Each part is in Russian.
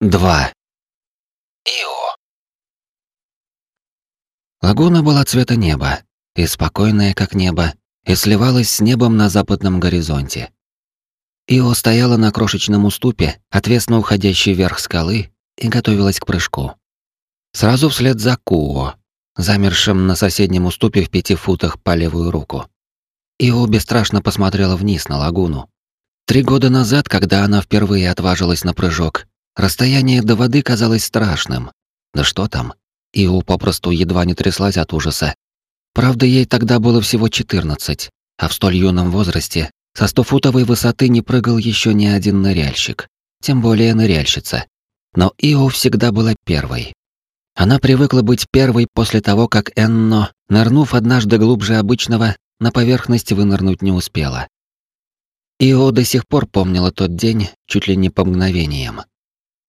2. Ио. Лагуна была цвета неба, и спокойная, как небо, и сливалась с небом на западном горизонте. Ио стояла на крошечном уступе, отвесно уходящей вверх скалы, и готовилась к прыжку. Сразу вслед за Куо, замершим на соседнем уступе в пяти футах по левую руку. Ио бесстрашно посмотрела вниз на лагуну. Три года назад, когда она впервые отважилась на прыжок, Расстояние до воды казалось страшным. Да что там? Иу попросту едва не тряслась от ужаса. Правда, ей тогда было всего 14, а в столь юном возрасте со стофутовой высоты не прыгал еще ни один ныряльщик, тем более ныряльщица. Но Ио всегда была первой. Она привыкла быть первой после того, как Энно, нырнув однажды глубже обычного, на поверхность вынырнуть не успела. Ио до сих пор помнила тот день чуть ли не по мгновениям.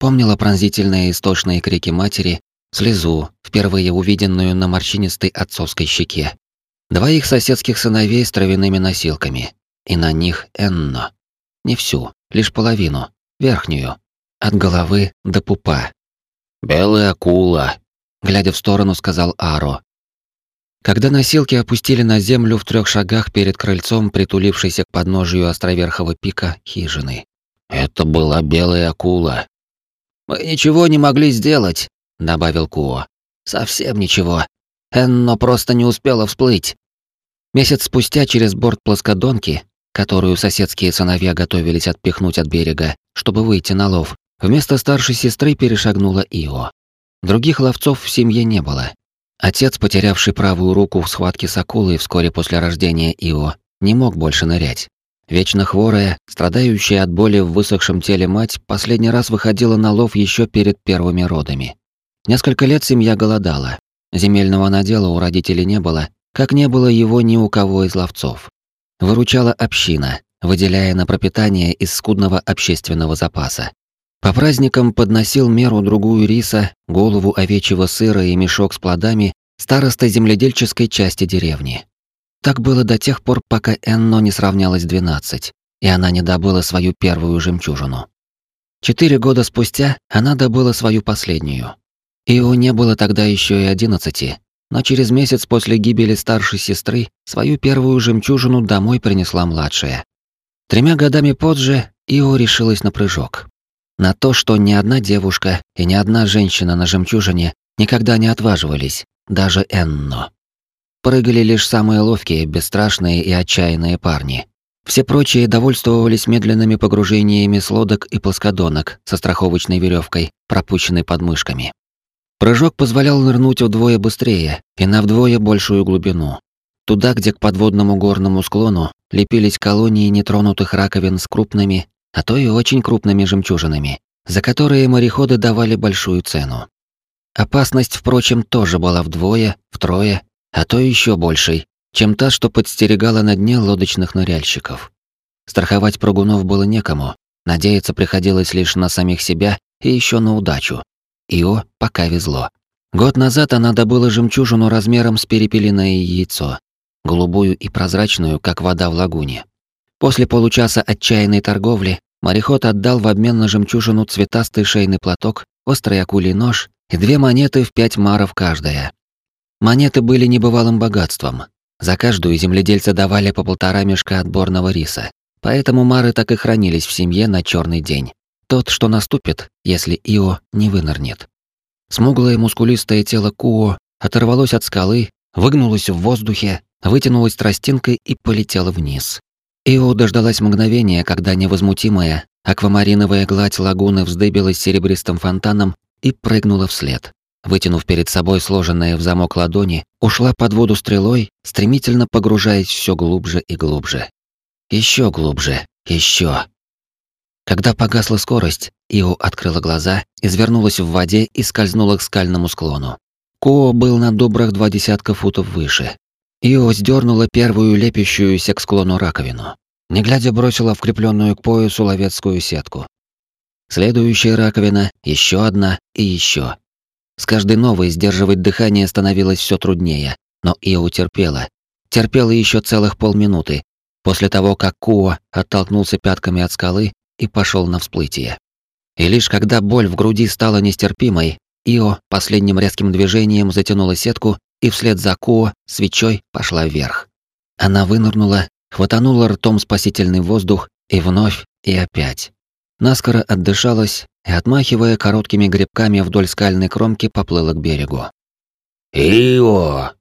Помнила пронзительные истошные крики матери, слезу, впервые увиденную на морщинистой отцовской щеке. Двоих соседских сыновей с травяными носилками. И на них Энно. Не всю, лишь половину, верхнюю. От головы до пупа. «Белая акула», — глядя в сторону, сказал Аро. Когда носилки опустили на землю в трех шагах перед крыльцом, притулившейся к подножию островерхого пика хижины. «Это была белая акула», «Мы ничего не могли сделать», — добавил Куо. «Совсем ничего. Энно просто не успела всплыть». Месяц спустя через борт плоскодонки, которую соседские сыновья готовились отпихнуть от берега, чтобы выйти на лов, вместо старшей сестры перешагнула Ио. Других ловцов в семье не было. Отец, потерявший правую руку в схватке с акулой вскоре после рождения Ио, не мог больше нырять. Вечно хворая, страдающая от боли в высохшем теле мать, последний раз выходила на лов еще перед первыми родами. Несколько лет семья голодала. Земельного надела у родителей не было, как не было его ни у кого из ловцов. Выручала община, выделяя на пропитание из скудного общественного запаса. По праздникам подносил меру другую риса, голову овечьего сыра и мешок с плодами староста земледельческой части деревни. Так было до тех пор, пока Энно не сравнялось 12, и она не добыла свою первую жемчужину. Четыре года спустя она добыла свою последнюю. Ио не было тогда еще и одиннадцати, но через месяц после гибели старшей сестры свою первую жемчужину домой принесла младшая. Тремя годами позже Ио решилась на прыжок. На то, что ни одна девушка и ни одна женщина на жемчужине никогда не отваживались, даже Энно. Прыгали лишь самые ловкие, бесстрашные и отчаянные парни. Все прочие довольствовались медленными погружениями с лодок и плоскодонок со страховочной веревкой, пропущенной подмышками. Прыжок позволял нырнуть вдвое быстрее и на вдвое большую глубину. Туда, где к подводному горному склону лепились колонии нетронутых раковин с крупными, а то и очень крупными жемчужинами, за которые мореходы давали большую цену. Опасность, впрочем, тоже была вдвое, втрое а то еще большей, чем та, что подстерегала на дне лодочных ныряльщиков. Страховать прыгунов было некому, надеяться приходилось лишь на самих себя и еще на удачу. Ио пока везло. Год назад она добыла жемчужину размером с перепелиное яйцо, голубую и прозрачную, как вода в лагуне. После получаса отчаянной торговли мореход отдал в обмен на жемчужину цветастый шейный платок, острый акулий нож и две монеты в пять маров каждая. Монеты были небывалым богатством. За каждую земледельцы давали по полтора мешка отборного риса. Поэтому мары так и хранились в семье на черный день. Тот, что наступит, если Ио не вынырнет. Смуглое мускулистое тело Куо оторвалось от скалы, выгнулось в воздухе, вытянулось тростинкой и полетело вниз. Ио дождалась мгновения, когда невозмутимая, аквамариновая гладь лагуны вздыбилась серебристым фонтаном и прыгнула вслед вытянув перед собой сложенные в замок ладони, ушла под воду стрелой, стремительно погружаясь все глубже и глубже. Еще глубже, еще. Когда погасла скорость, Ио открыла глаза, извернулась в воде и скользнула к скальному склону. Куо был на добрых два десятка футов выше. Ио сдернула первую лепящуюся к склону раковину. Не глядя бросила в крепленную к поясу ловецкую сетку. Следующая раковина, еще одна и еще. С каждой новой сдерживать дыхание становилось все труднее, но Ио терпела. Терпела еще целых полминуты, после того, как Куо оттолкнулся пятками от скалы и пошел на всплытие. И лишь когда боль в груди стала нестерпимой, Ио последним резким движением затянула сетку и вслед за Куо свечой пошла вверх. Она вынырнула, хватанула ртом спасительный воздух и вновь, и опять. Наскоро отдышалась и, отмахивая короткими грибками вдоль скальной кромки, поплыла к берегу. «Ио!»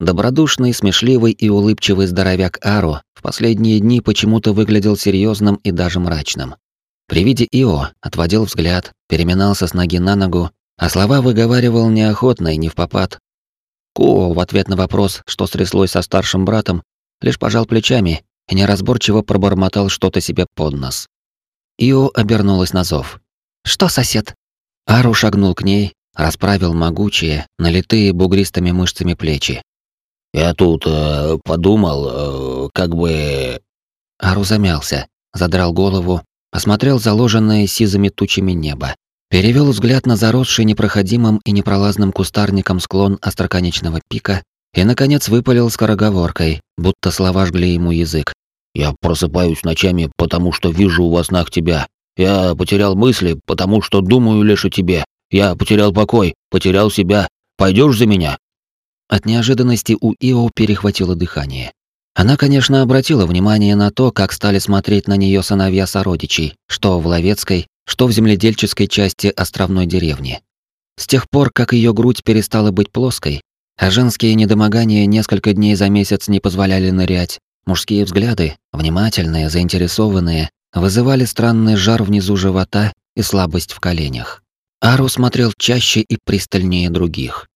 Добродушный, смешливый и улыбчивый здоровяк Ару в последние дни почему-то выглядел серьезным и даже мрачным. При виде Ио отводил взгляд, переминался с ноги на ногу, а слова выговаривал неохотно и не в попад. Куо в ответ на вопрос, что стряслось со старшим братом, лишь пожал плечами и неразборчиво пробормотал что-то себе под нос. Ио обернулась на зов. «Что, сосед?» Ару шагнул к ней, расправил могучие, налитые бугристыми мышцами плечи. «Я тут э, подумал, э, как бы...» Ару замялся, задрал голову, осмотрел заложенное сизыми тучами небо, перевел взгляд на заросший непроходимым и непролазным кустарником склон остроконечного пика и, наконец, выпалил скороговоркой, будто слова жгли ему язык. «Я просыпаюсь ночами, потому что вижу во снах тебя. Я потерял мысли, потому что думаю лишь о тебе. Я потерял покой, потерял себя. Пойдешь за меня?» От неожиданности у Ио перехватило дыхание. Она, конечно, обратила внимание на то, как стали смотреть на нее сыновья сородичей, что в Ловецкой, что в земледельческой части островной деревни. С тех пор, как ее грудь перестала быть плоской, а женские недомогания несколько дней за месяц не позволяли нырять, мужские взгляды, внимательные, заинтересованные, вызывали странный жар внизу живота и слабость в коленях. Ару смотрел чаще и пристальнее других.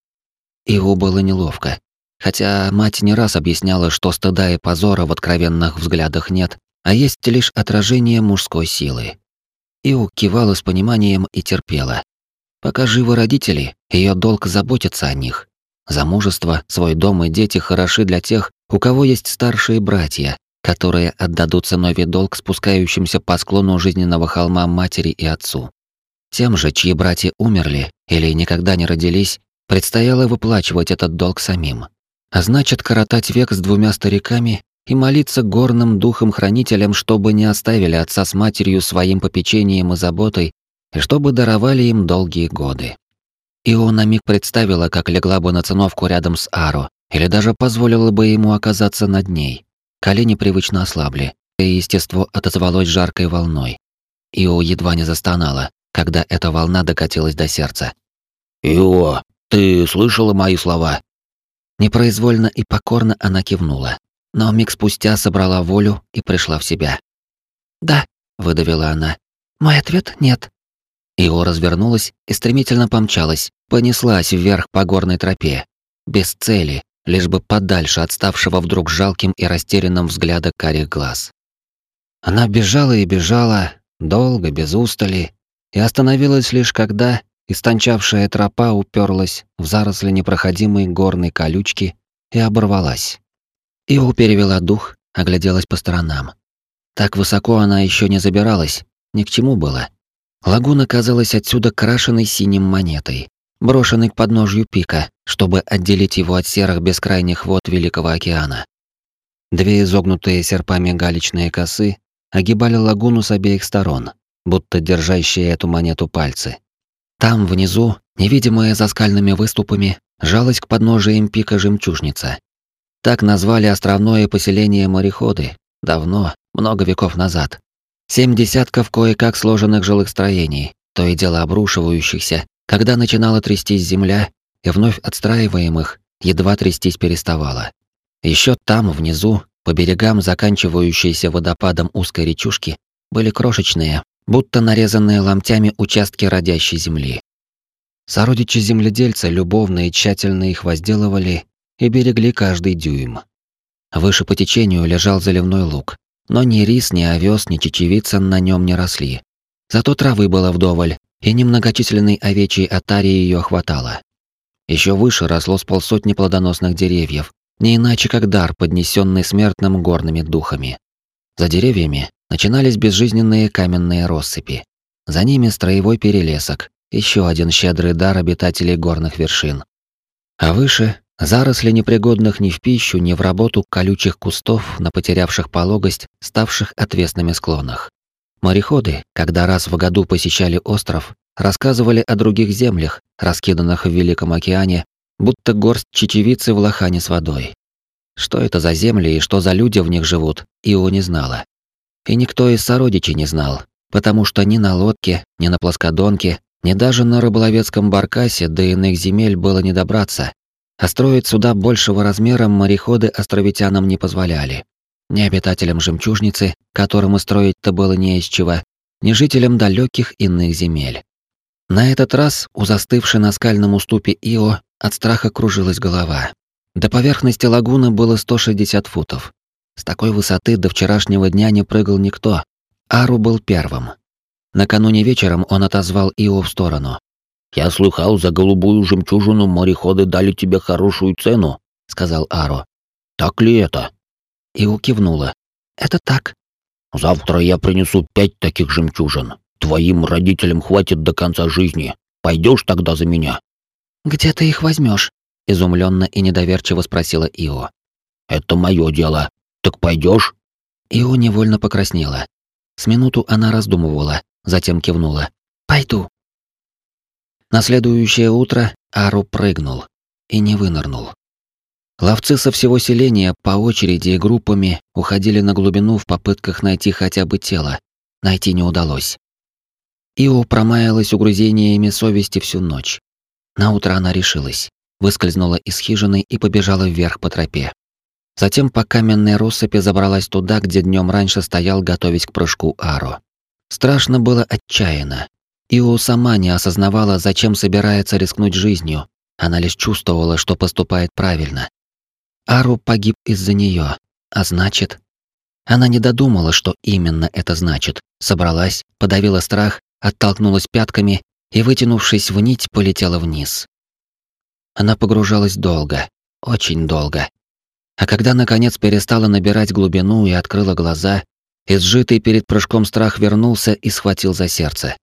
Его было неловко. Хотя мать не раз объясняла, что стыда и позора в откровенных взглядах нет, а есть лишь отражение мужской силы. Иу кивала с пониманием и терпела. Пока живы родители, ее долг заботиться о них. Замужество, свой дом и дети хороши для тех, у кого есть старшие братья, которые отдадут ценовий долг спускающимся по склону жизненного холма матери и отцу. Тем же, чьи братья умерли или никогда не родились, предстояло выплачивать этот долг самим а значит коротать век с двумя стариками и молиться горным духом-хранителям, чтобы не оставили отца с матерью своим попечением и заботой, и чтобы даровали им долгие годы. Ио на миг представила, как легла бы на циновку рядом с Аро, или даже позволила бы ему оказаться над ней. Колени привычно ослабли, и естество отозвалось жаркой волной. Ио едва не застонала, когда эта волна докатилась до сердца. «Ио, ты слышала мои слова?» Непроизвольно и покорно она кивнула, но миг спустя собрала волю и пришла в себя. «Да», — выдавила она. «Мой ответ — нет». Ио развернулась и стремительно помчалась, понеслась вверх по горной тропе. Без цели, лишь бы подальше отставшего вдруг жалким и растерянным взгляда карих глаз. Она бежала и бежала, долго, без устали, и остановилась лишь когда, Истончавшая тропа уперлась в заросли непроходимой горной колючки и оборвалась. Ио перевела дух, огляделась по сторонам. Так высоко она еще не забиралась, ни к чему было. Лагуна казалась отсюда крашенной синим монетой, брошенной к подножью пика, чтобы отделить его от серых бескрайних вод Великого океана. Две изогнутые серпами галечные косы огибали лагуну с обеих сторон, будто держащие эту монету пальцы. Там, внизу, невидимая за скальными выступами, жалась к подножиям пика жемчужница. Так назвали островное поселение мореходы, давно, много веков назад. Семь десятков кое-как сложенных жилых строений, то и дело обрушивающихся, когда начинала трястись земля, и вновь отстраиваемых, едва трястись переставала. Еще там, внизу, по берегам заканчивающейся водопадом узкой речушки, были крошечные, будто нарезанные ломтями участки родящей земли. Сородичи земледельца любовно и тщательно их возделывали и берегли каждый дюйм. Выше по течению лежал заливной луг, но ни рис, ни овес, ни чечевица на нем не росли. Зато травы было вдоволь, и немногочисленной овечьей отари ее хватало. Еще выше росло с полсотни плодоносных деревьев, не иначе как дар, поднесенный смертным горными духами. За деревьями начинались безжизненные каменные россыпи. За ними строевой перелесок, еще один щедрый дар обитателей горных вершин. А выше — заросли непригодных ни в пищу, ни в работу колючих кустов на потерявших пологость, ставших отвесными склонах. Мореходы, когда раз в году посещали остров, рассказывали о других землях, раскиданных в Великом океане, будто горсть чечевицы в лохане с водой. Что это за земли и что за люди в них живут, Ио не знала. И никто из сородичей не знал, потому что ни на лодке, ни на плоскодонке, ни даже на рыболовецком баркасе до иных земель было не добраться, а строить суда большего размера мореходы островитянам не позволяли. Ни обитателям жемчужницы, которым строить-то было не из чего, ни жителям далеких иных земель. На этот раз у застывшей на скальном уступе Ио от страха кружилась голова. До поверхности лагуны было 160 футов. С такой высоты до вчерашнего дня не прыгал никто. Ару был первым. Накануне вечером он отозвал Ио в сторону. «Я слыхал, за голубую жемчужину мореходы дали тебе хорошую цену», — сказал Ару. «Так ли это?» Ио кивнула. «Это так». «Завтра я принесу пять таких жемчужин. Твоим родителям хватит до конца жизни. Пойдешь тогда за меня?» «Где ты их возьмешь? изумленно и недоверчиво спросила Ио. «Это мое дело. Так пойдешь? Ио невольно покраснела. С минуту она раздумывала, затем кивнула. «Пойду». На следующее утро Ару прыгнул и не вынырнул. Ловцы со всего селения по очереди и группами уходили на глубину в попытках найти хотя бы тело. Найти не удалось. Ио промаялась угрызениями совести всю ночь. На утро она решилась, выскользнула из хижины и побежала вверх по тропе. Затем по каменной россыпи забралась туда, где днем раньше стоял, готовясь к прыжку Аро. Страшно было отчаянно. Ио сама не осознавала, зачем собирается рискнуть жизнью. Она лишь чувствовала, что поступает правильно. Ару погиб из-за нее, а значит... Она не додумала, что именно это значит. Собралась, подавила страх, оттолкнулась пятками и, вытянувшись в нить, полетела вниз. Она погружалась долго, очень долго, а когда наконец перестала набирать глубину и открыла глаза, изжитый перед прыжком страх вернулся и схватил за сердце.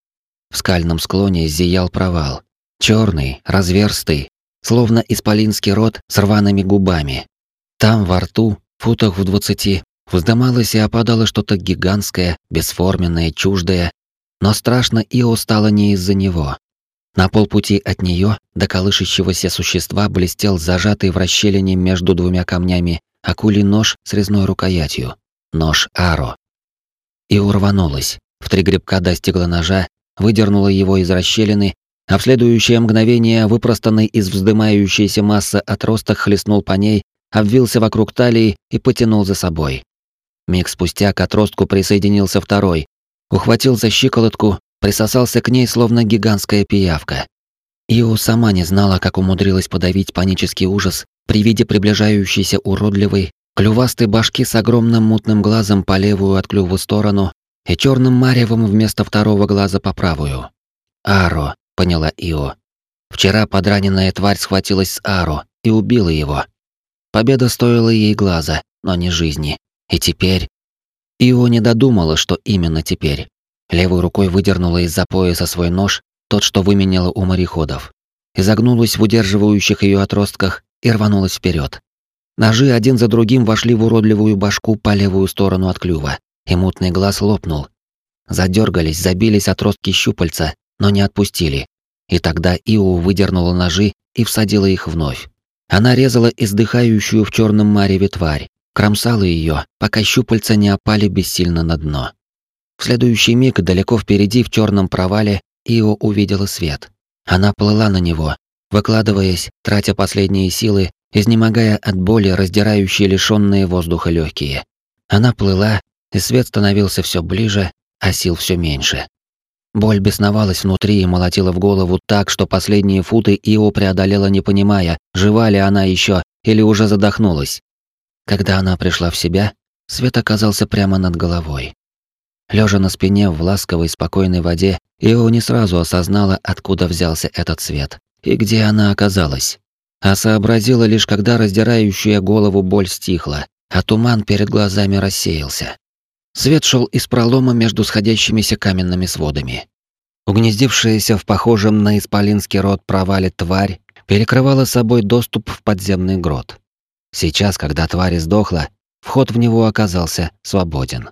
В скальном склоне зиял провал. черный, разверстый, словно исполинский рот с рваными губами. Там, во рту, футах в двадцати, вздымалось и опадало что-то гигантское, бесформенное, чуждое, но страшно Ио стало не из-за него. На полпути от нее до колышащегося существа блестел зажатый в расщелине между двумя камнями акулий нож с резной рукоятью. Нож Аро. И урванулась. В три грибка достигла ножа, выдернула его из расщелины, а в следующее мгновение выпростанный из вздымающейся массы отросток хлестнул по ней, обвился вокруг талии и потянул за собой. Миг спустя к отростку присоединился второй, ухватил за щиколотку присосался к ней словно гигантская пиявка. Ио сама не знала, как умудрилась подавить панический ужас при виде приближающейся уродливой, клювастой башки с огромным мутным глазом по левую от клюва сторону и черным маревом вместо второго глаза по правую. «Аро», — поняла Ио. Вчера подраненная тварь схватилась с Аро и убила его. Победа стоила ей глаза, но не жизни. И теперь... Ио не додумала, что именно теперь. Левой рукой выдернула из-за пояса свой нож, тот, что выменяла у мореходов. Изогнулась в удерживающих ее отростках и рванулась вперед. Ножи один за другим вошли в уродливую башку по левую сторону от клюва, и мутный глаз лопнул. Задергались, забились отростки щупальца, но не отпустили. И тогда Иу выдернула ножи и всадила их вновь. Она резала издыхающую в черном мареве тварь, кромсала ее, пока щупальца не опали бессильно на дно. В следующий миг далеко впереди в черном провале Ио увидела свет. Она плыла на него, выкладываясь, тратя последние силы, изнемогая от боли, раздирающей лишенные воздуха легкие. Она плыла, и свет становился все ближе, а сил все меньше. Боль бесновалась внутри и молотила в голову так, что последние футы Ио преодолела, не понимая, жива ли она еще или уже задохнулась. Когда она пришла в себя, свет оказался прямо над головой. Лежа на спине в ласковой спокойной воде, Ио не сразу осознала, откуда взялся этот свет и где она оказалась. А сообразила лишь, когда раздирающая голову боль стихла, а туман перед глазами рассеялся. Свет шел из пролома между сходящимися каменными сводами. Угнездившаяся в похожем на исполинский рот провале тварь перекрывала собой доступ в подземный грот. Сейчас, когда тварь сдохла, вход в него оказался свободен.